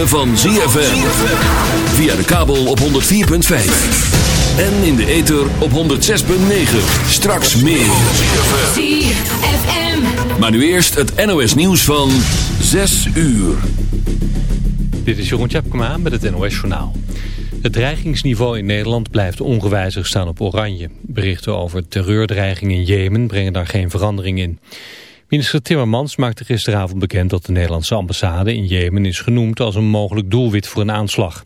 ritme van ZFM. Via de kabel op 104.5. En in de ether op 106.9. Straks meer. ZFM. Maar nu eerst het NOS nieuws van 6 uur. Dit is Jeroen Tjepkema met het NOS Journaal. Het dreigingsniveau in Nederland blijft ongewijzigd staan op oranje. Berichten over terreurdreiging in Jemen brengen daar geen verandering in. Minister Timmermans maakte gisteravond bekend dat de Nederlandse ambassade in Jemen is genoemd als een mogelijk doelwit voor een aanslag.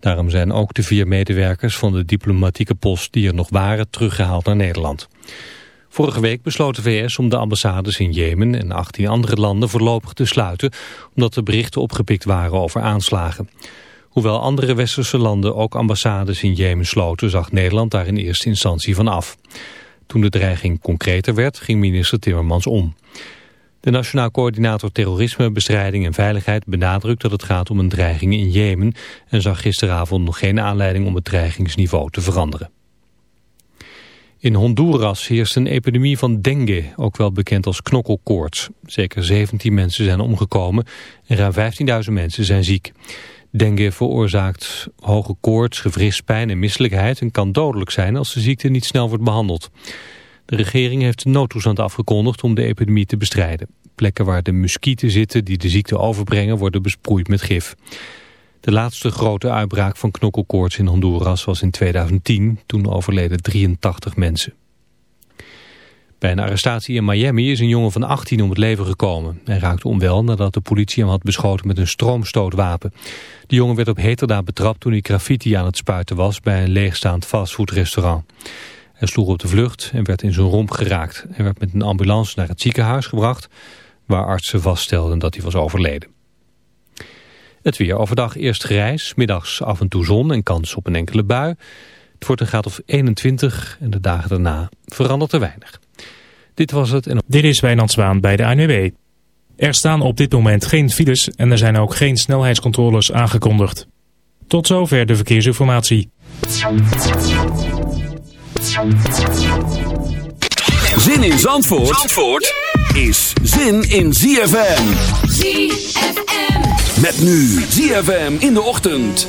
Daarom zijn ook de vier medewerkers van de diplomatieke post die er nog waren teruggehaald naar Nederland. Vorige week besloot de VS om de ambassades in Jemen en 18 andere landen voorlopig te sluiten, omdat er berichten opgepikt waren over aanslagen. Hoewel andere westerse landen ook ambassades in Jemen sloten, zag Nederland daar in eerste instantie van af. Toen de dreiging concreter werd, ging minister Timmermans om. De Nationaal Coördinator Terrorisme, Bestrijding en Veiligheid benadrukt dat het gaat om een dreiging in Jemen en zag gisteravond nog geen aanleiding om het dreigingsniveau te veranderen. In Honduras heerst een epidemie van dengue, ook wel bekend als knokkelkoorts. Zeker 17 mensen zijn omgekomen en ruim 15.000 mensen zijn ziek. Dengue veroorzaakt hoge koorts, gewrichtspijn en misselijkheid en kan dodelijk zijn als de ziekte niet snel wordt behandeld. De regering heeft een noodtoestand afgekondigd om de epidemie te bestrijden. Plekken waar de muskieten zitten die de ziekte overbrengen worden besproeid met gif. De laatste grote uitbraak van knokkelkoorts in Honduras was in 2010. Toen overleden 83 mensen. Bij een arrestatie in Miami is een jongen van 18 om het leven gekomen. Hij raakte onwel nadat de politie hem had beschoten met een stroomstootwapen. De jongen werd op heterdaad betrapt toen hij graffiti aan het spuiten was bij een leegstaand fastfoodrestaurant. Hij sloeg op de vlucht en werd in zijn romp geraakt. Hij werd met een ambulance naar het ziekenhuis gebracht, waar artsen vaststelden dat hij was overleden. Het weer overdag eerst grijs, middags af en toe zon en kans op een enkele bui. Het wordt een graad of 21 en de dagen daarna verandert er weinig. Dit was het. En... Dit is Wijnand Zwaan bij de ANWB. Er staan op dit moment geen files en er zijn ook geen snelheidscontroles aangekondigd. Tot zover de verkeersinformatie. Zin in Zandvoort, Zandvoort is zin in ZFM. ZFM. Met nu ZFM in de ochtend.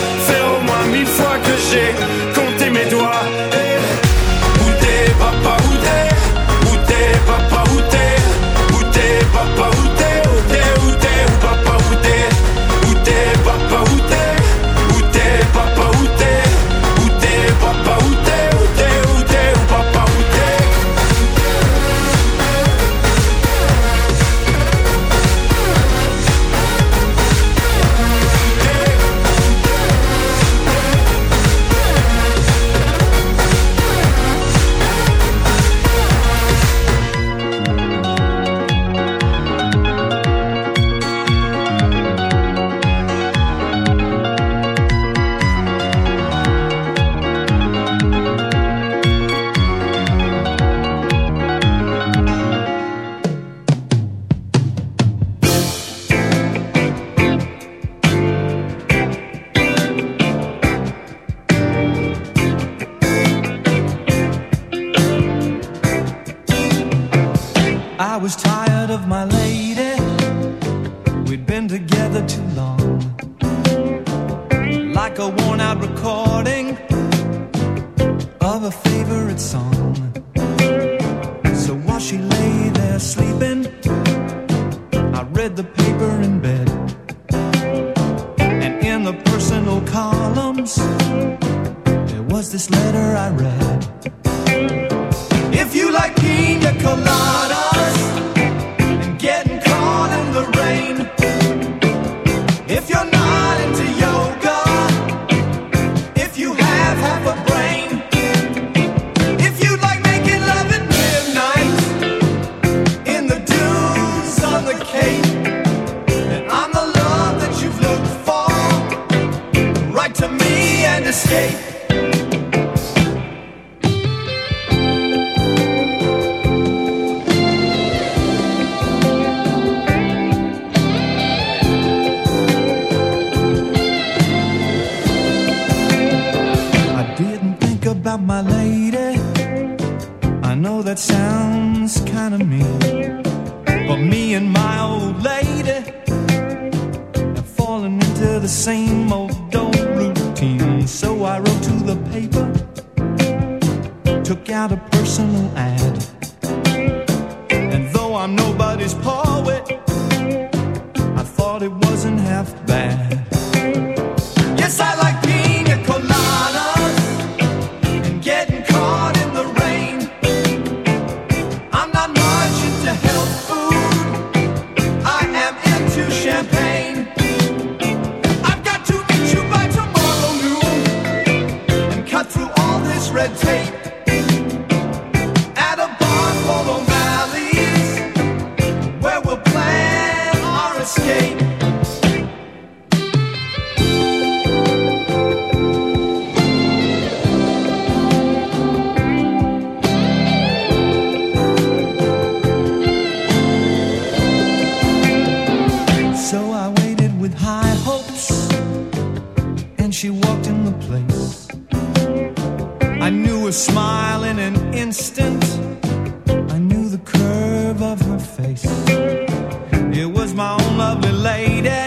lovely lady,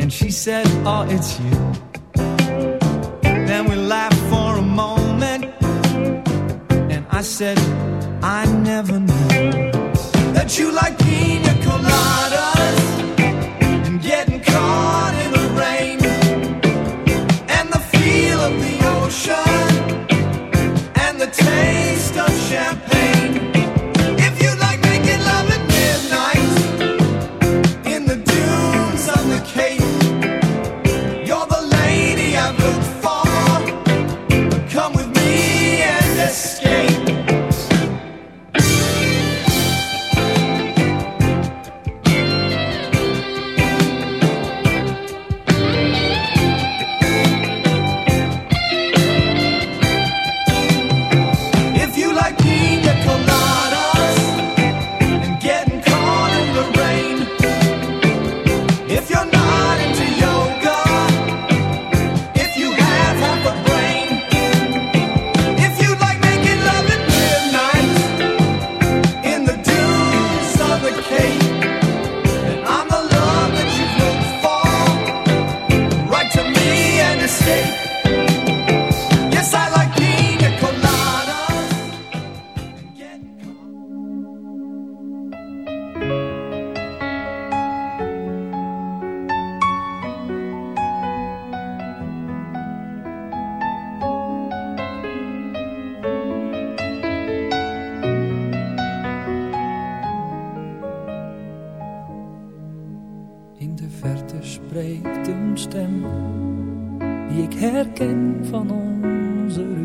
and she said, Oh, it's you. Then we laughed for a moment, and I said, I never knew that you like pina coladas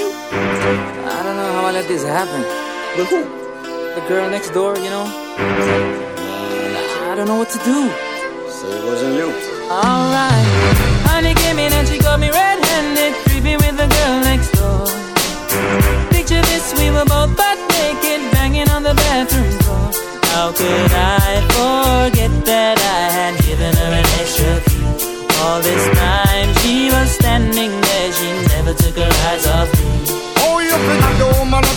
You? I don't know how I let this happen. With who? The girl next door, you know? I don't know what to do. Say it wasn't you. Alright. Honey came in and she got me red-handed, creepy with the girl next door. Picture this, we were both butt naked, banging on the bathroom floor. How could I forget that I had given her an extra key? All this time she was standing there, she never took her eyes off me.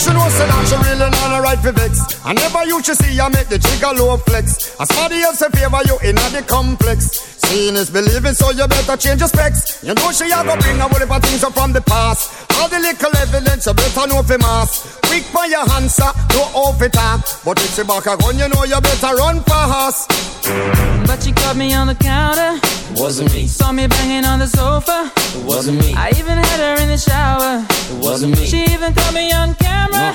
She know say that she really not a right for vex. I never you to see her make the trigger low flex. As somebody else in favor you in the complex. Seeing is believing, so you better change your specs. You know she a go bring a whole heap of things up from the past. All the little evidence you better know for mass. Quick for your answer, no off it talk. But if she back a gun, you know you better run fast. But she caught me on the counter, Wasn't me, saw me banging on the sofa. It wasn't me, I even had her in the shower. It wasn't me, She even caught me on camera.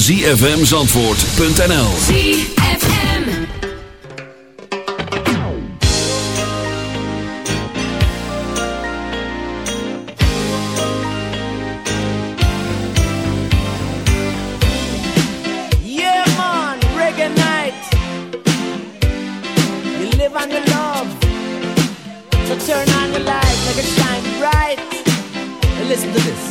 www.zfmzandvoort.nl ZFM. Yeah, man, reggae night. You live on your love. So turn on light, make it shine bright. And listen to this.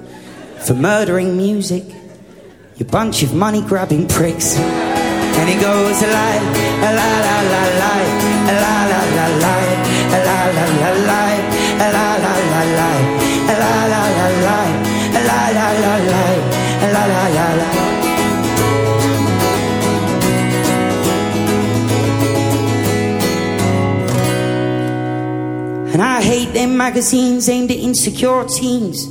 for murdering music, you bunch of money grabbing pricks. And it goes a lie, la la la la, la la la la, la la la la, la la la la, a la la la la, a la la la la, a la la la la. And I hate them magazines aimed at insecure teens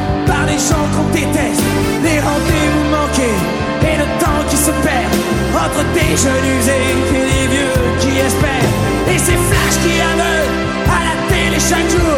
gens qu'on déteste. Les rendez-vous manqués et le temps qui se perd entre des jeunes usés et les vieux qui espèrent. Et ces flashs qui aveuglent à la télé chaque jour.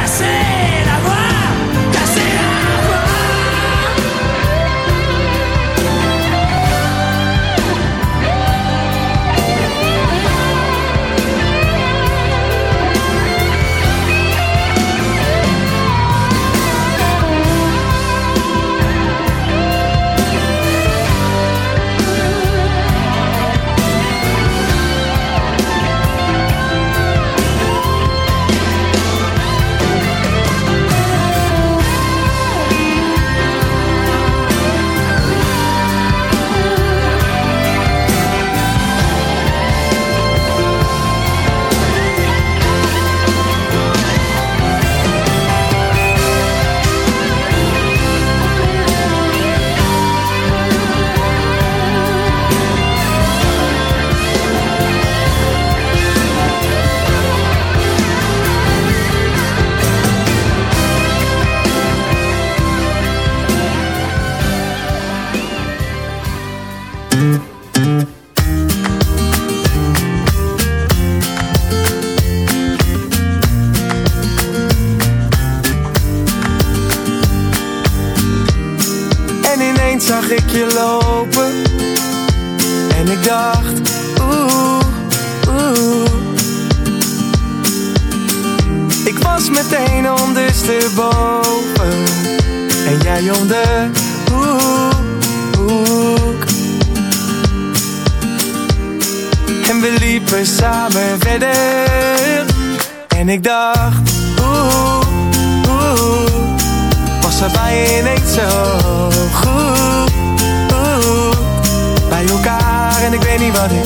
weet niet wat ik.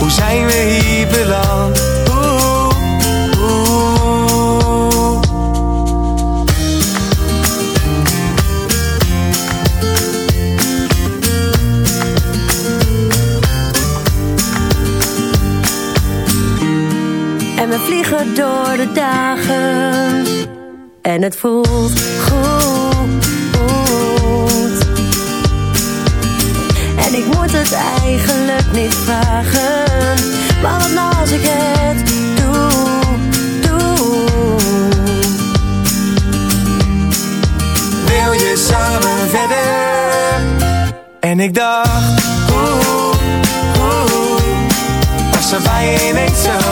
Hoe zijn we hier beland? En we vliegen door de dagen. En het voelt goed ik dacht, hoe, hoe, hoe, was bij zo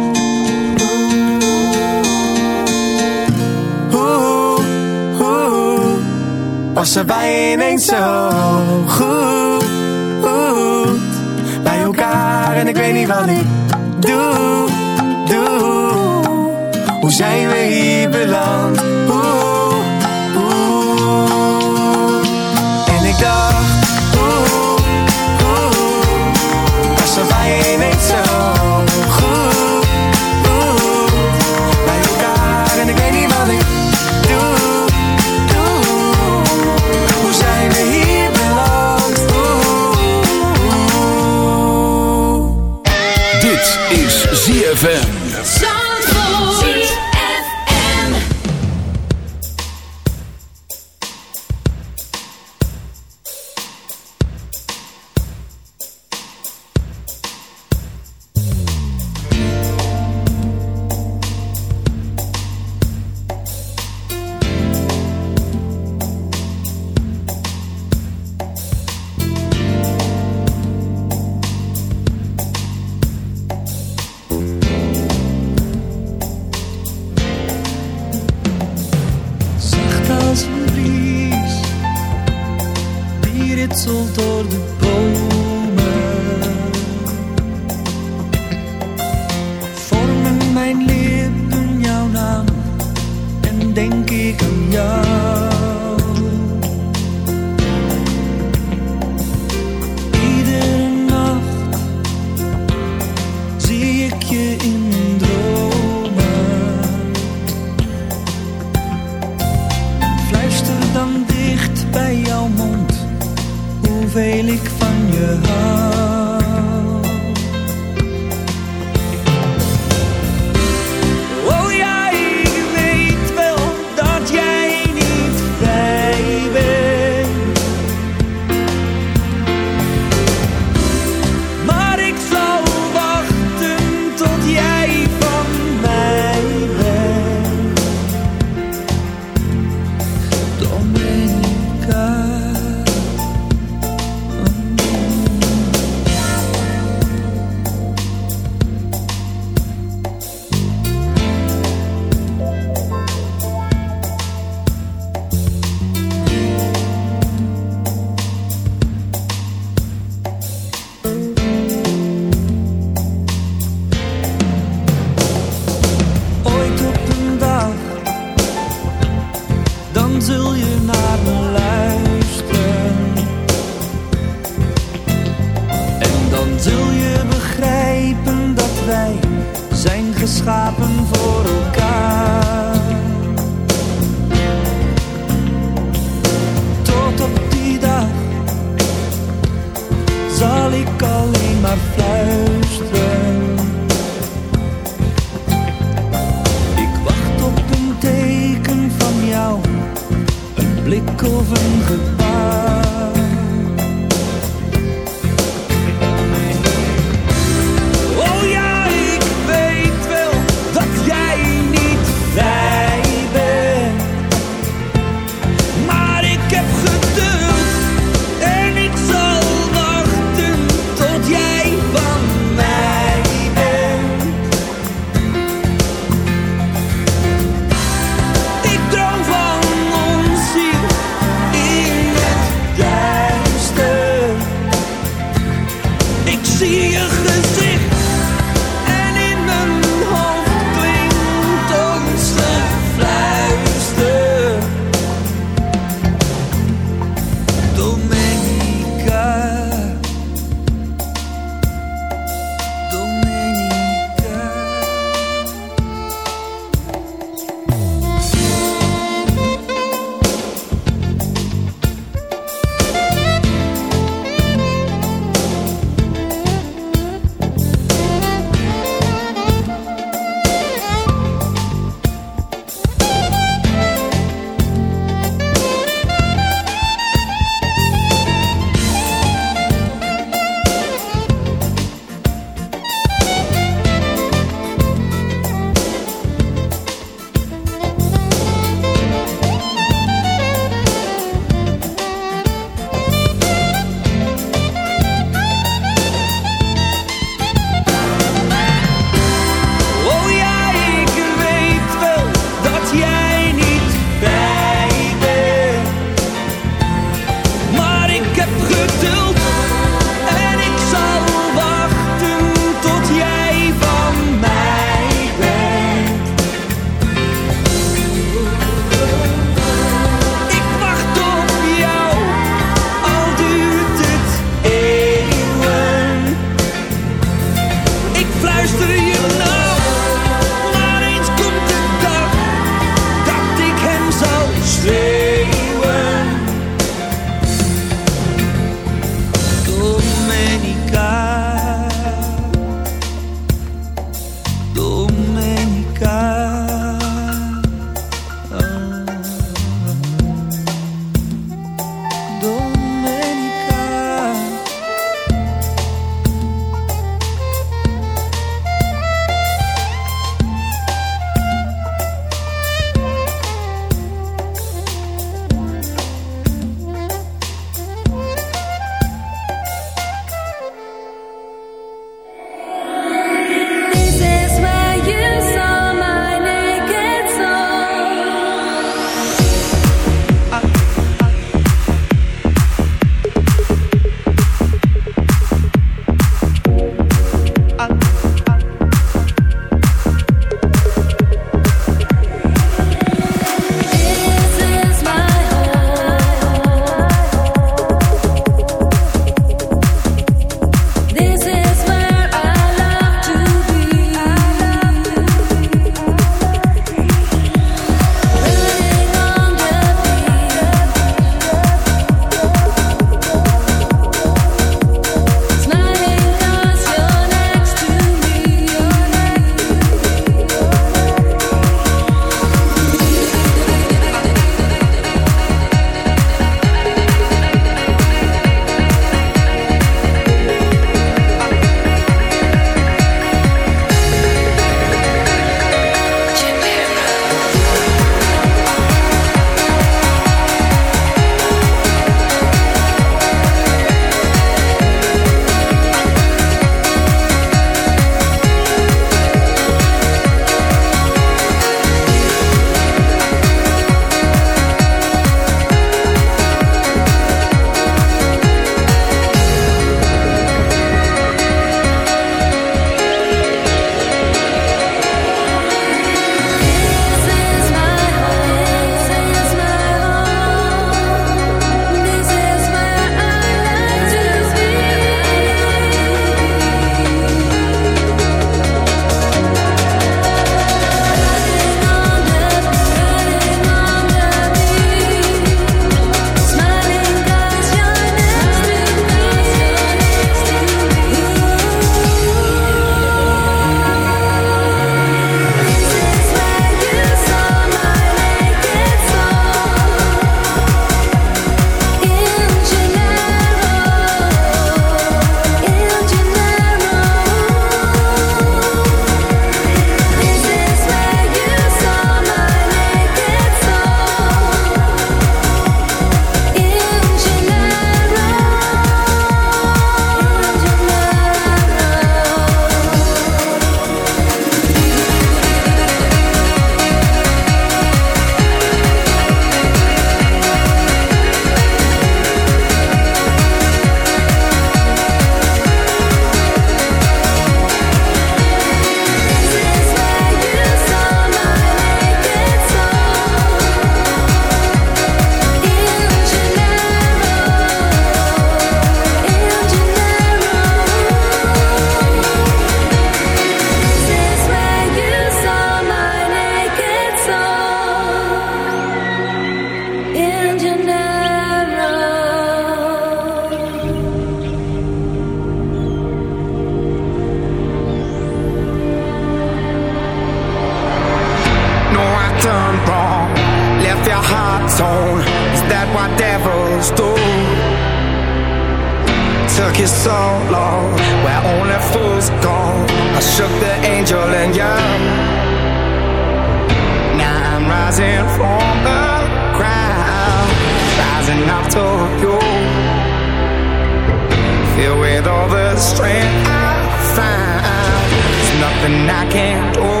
Filled with all the strength I find, there's nothing I can't do.